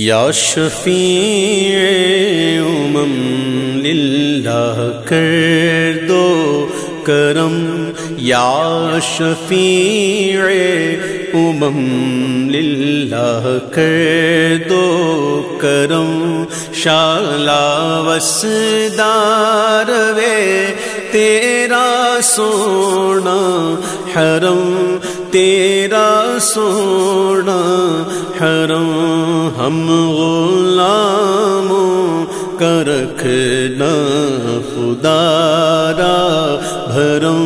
یا شفیع امم للہ کر دو کرم یا شفیع امم للہ کر دو کرم شالا وسدار وے تیرا سونا حرم تیرا سونا حرم ہم غلاموں کا رکھنا خدا را بھرم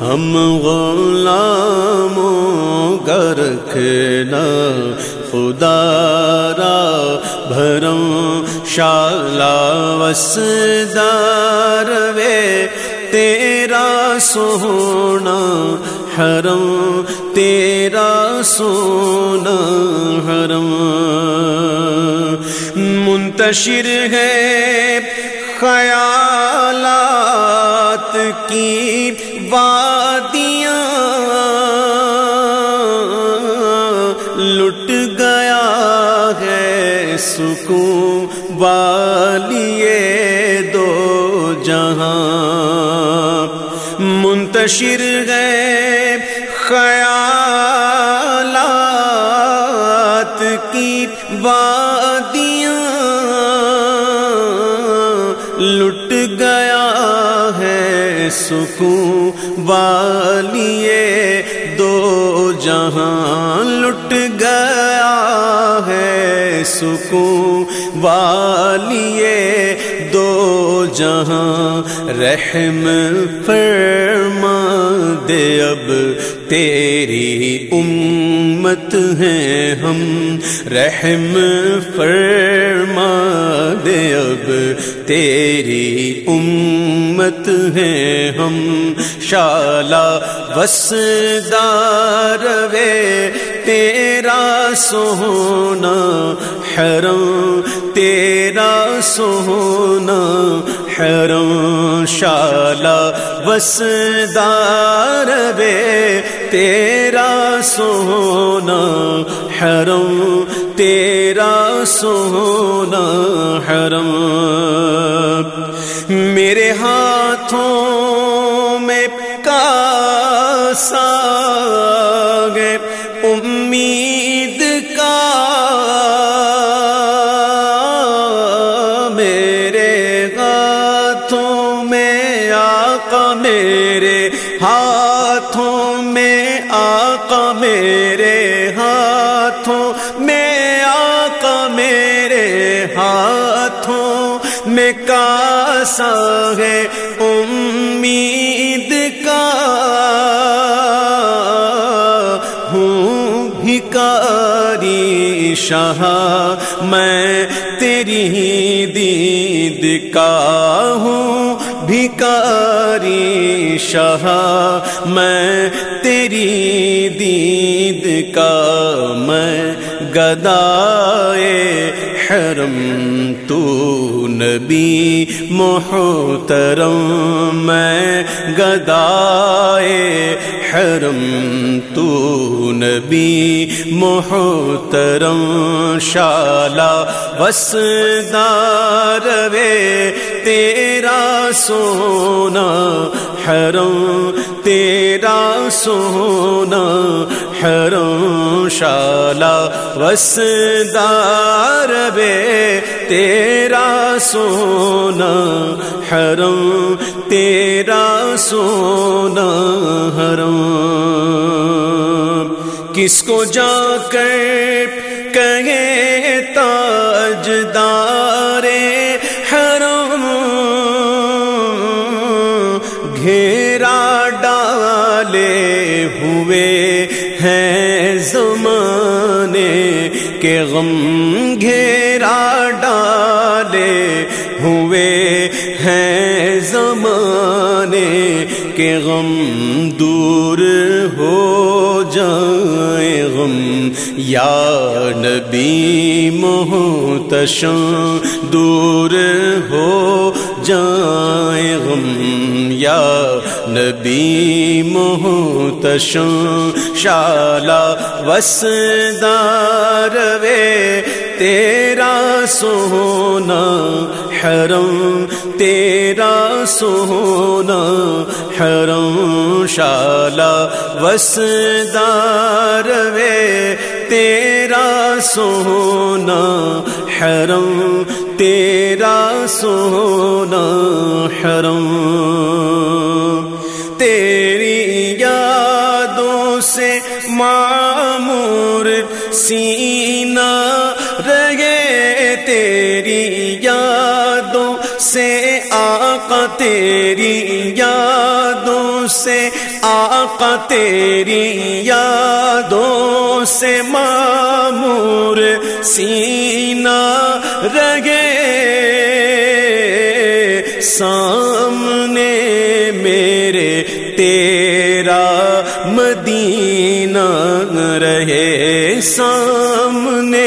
ہم غلاموں کا رکھنا خدا را بھرم شالا وسدار وے تیرا سونا حرم، تیرا سونا حرم۔ منتشر ہے خیالات کی وادیاں۔ لٹ گیا ہے سکون والیے دو۔ جہاں منتشر گئے خیالات کی وادیاں، لٹ گیا ہے سکون والیے دو جہاں، لٹ گیا ہے سکون والیے جہاں رحم فرما دے اب تیری امت ہیں ہم رحم فرما دے اب تیری امت ہیں ہم شالا وسدار وے تیرا سونا حرم تیرا سونا، حرم شالا، وسدار وے تیرا سونا، حرم، تیرا سونا، حرم۔ میرے ہاتھوں میں کا آقا میرے ہاتھوں میں، آقا میرے ہاتھوں میں، آقا میرے ہاتھوں میں کاسا ہے امید کا۔ ہوں بھکاری شاہ، میں تیری دید کا ہوں بھکاری۔ شاہ، میں تیری دید کا میں گدائے حرم، تو نبی محترم، میں گدائے حرم، تو نبی محترم، شالا وسدار وے تیرا سونا حرم، تیرا سونا حرم، شالا وسدار وے تیرا سونا حرم، تیرا سونا حرم۔ کس کو جا کر کہے ہوئے ہیں زمانے کے غم گھیرا ڈالے ہوئے ہیں زمانے کے غم دور ہو جائیں غم۔ یا نبی محتشم دور ہو جائیں غم۔ یا نبی محتشم، شالا وسدار وے، تیرا سونا حرم، تیرا سونا حرم، شالا وسدار وے، تیرا سونا حرم، تیرا سونا حرم۔ معمور سینا رہے تیری یادوں سے، آقا تیری یادوں سے، آقا تیری یادوں سے معمور سینا رگے سامنے میرے تیرا سامنے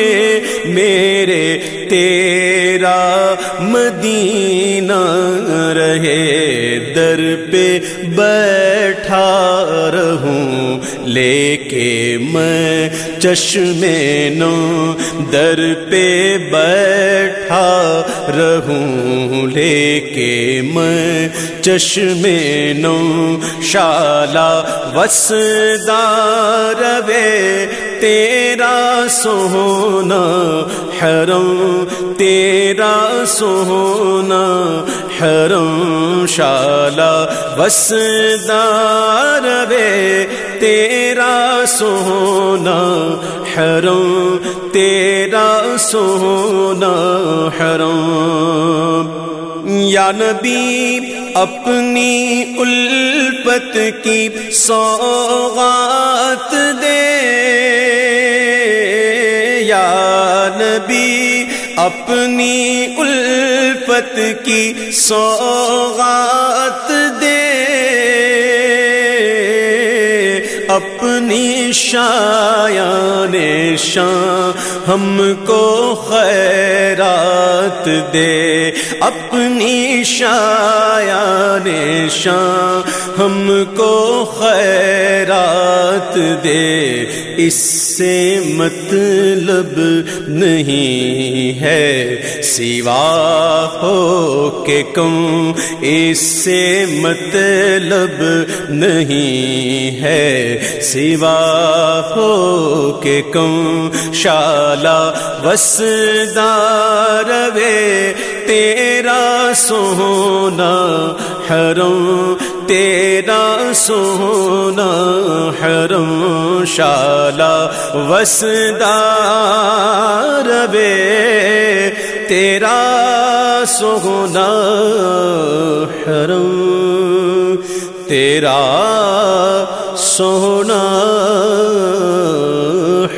میرے تیرا مدینہ رہے، در پہ بیٹھا رہوں لے کے میں چشم نو در پہ بیٹھا رہوں لے کے میں چشم نو شالا وسدار وے تیرا سونا حرم، تیرا سونا حرم، شالا وسدار وے، تیرا سونا حرم، تیرا سونا حرم۔ یا نبی، اپنی الفت کی سوغات دے۔ نبی اپنی الفت کی سوغات دے۔ اپنی شایان شان ہم کو خیرات دے اپنی شایان شان ہم کو خیرات دے اس سے مطلب نہیں ہے سوا ہو کے کم اس سے مطلب نہیں ہے سوا ہو کے کم شالا وسدار وے تیرا سونا حرم، تیرا سونا حرم، شالا وسدار وے تیرا سونا حرم، تیرا سونا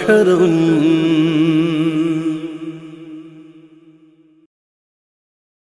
حرم۔